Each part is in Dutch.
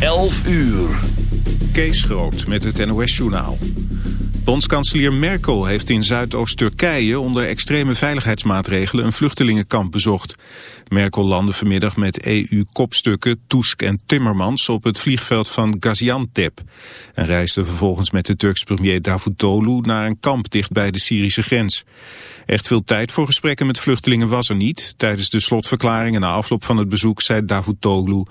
11 uur. Kees Groot met het NOS-journaal. Bondskanselier Merkel heeft in Zuidoost-Turkije onder extreme veiligheidsmaatregelen een vluchtelingenkamp bezocht. Merkel landde vanmiddag met EU-kopstukken Tusk en Timmermans op het vliegveld van Gaziantep. En reisde vervolgens met de Turks premier Davutoglu naar een kamp dicht bij de Syrische grens. Echt veel tijd voor gesprekken met vluchtelingen was er niet. Tijdens de slotverklaring en na afloop van het bezoek zei Davutoglu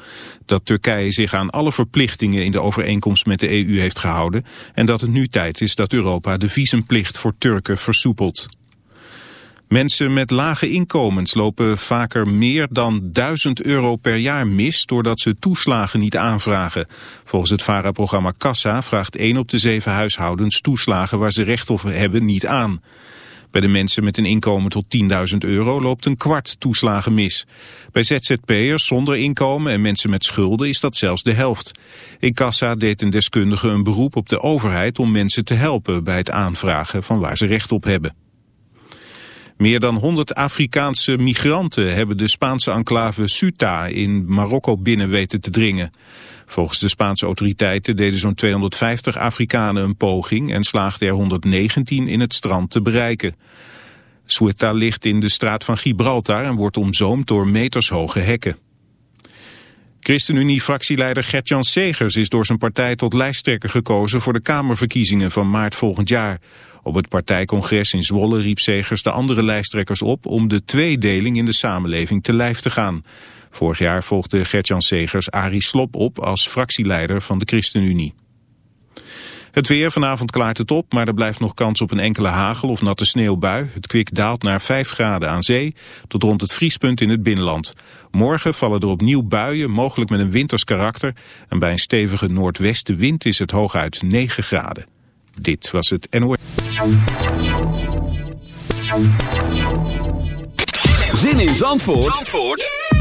dat Turkije zich aan alle verplichtingen in de overeenkomst met de EU heeft gehouden en dat het nu tijd is dat Europa de visumplicht voor Turken versoepelt. Mensen met lage inkomens lopen vaker meer dan 1000 euro per jaar mis doordat ze toeslagen niet aanvragen. Volgens het VARA-programma Kassa vraagt 1 op de 7 huishoudens toeslagen waar ze recht op hebben niet aan. Bij de mensen met een inkomen tot 10.000 euro loopt een kwart toeslagen mis. Bij ZZP'ers zonder inkomen en mensen met schulden is dat zelfs de helft. In Kassa deed een deskundige een beroep op de overheid om mensen te helpen bij het aanvragen van waar ze recht op hebben. Meer dan 100 Afrikaanse migranten hebben de Spaanse enclave Ceuta in Marokko binnen weten te dringen. Volgens de Spaanse autoriteiten deden zo'n 250 Afrikanen een poging en slaagden er 119 in het strand te bereiken. Ceuta ligt in de straat van Gibraltar en wordt omzoomd door metershoge hekken. ChristenUnie-fractieleider Gert-Jan Segers is door zijn partij tot lijsttrekker gekozen voor de Kamerverkiezingen van maart volgend jaar. Op het partijcongres in Zwolle riep Segers de andere lijsttrekkers op om de tweedeling in de samenleving te lijf te gaan. Vorig jaar volgde Gertjan Segers Arie Slop op als fractieleider van de ChristenUnie. Het weer, vanavond klaart het op, maar er blijft nog kans op een enkele hagel of natte sneeuwbui. Het kwik daalt naar 5 graden aan zee tot rond het vriespunt in het binnenland. Morgen vallen er opnieuw buien, mogelijk met een winters karakter. En bij een stevige noordwestenwind is het hooguit 9 graden. Dit was het NOS. Zin in Zandvoort, Zandvoort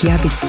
Chiavis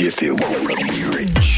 If you wanna be rich.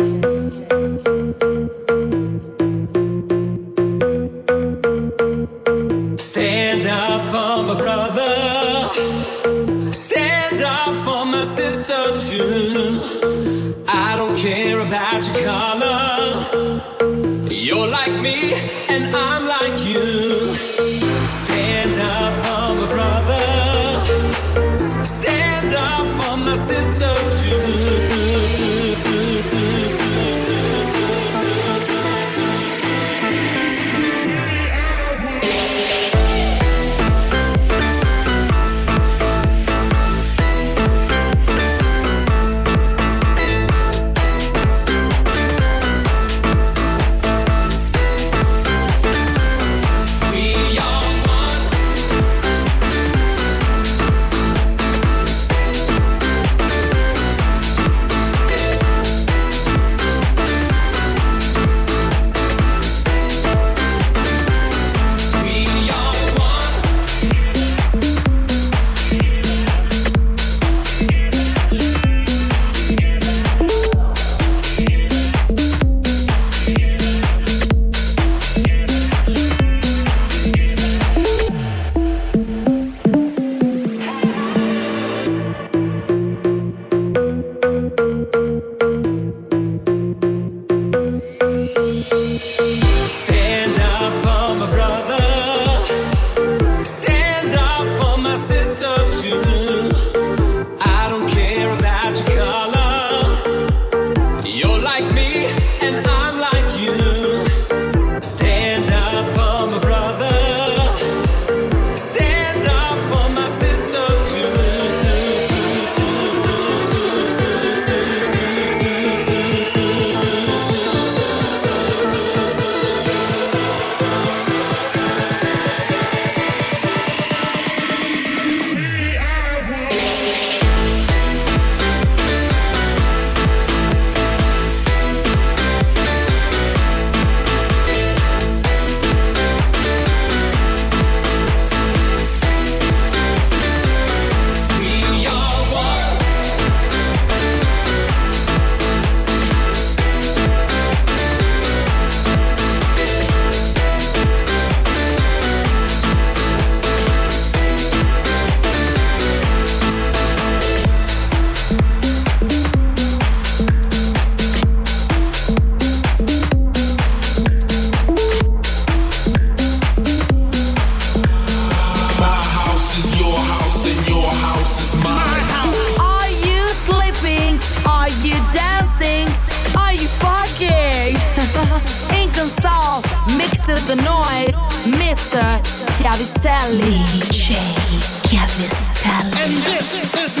Are you sleeping? Are you dancing? Are you fucking? The noise. Mr. Chiavistelli. DJ Chiavistelli. And this is